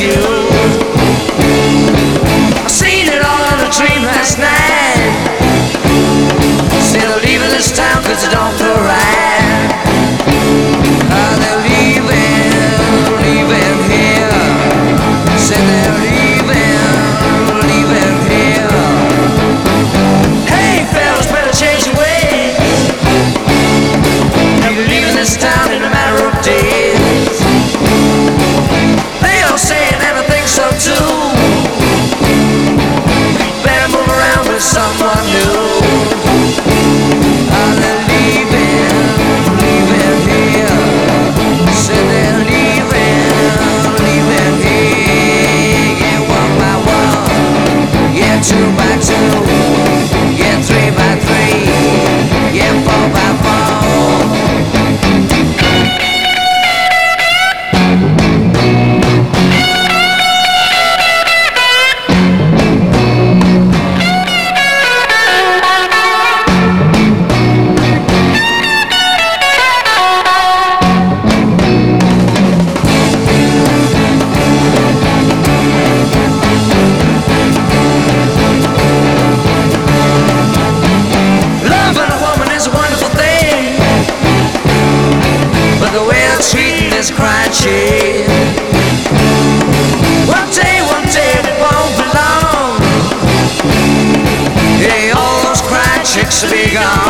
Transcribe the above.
you. Seen it all in a dream last night. Said I'll this cause it don't feel right. you back to God.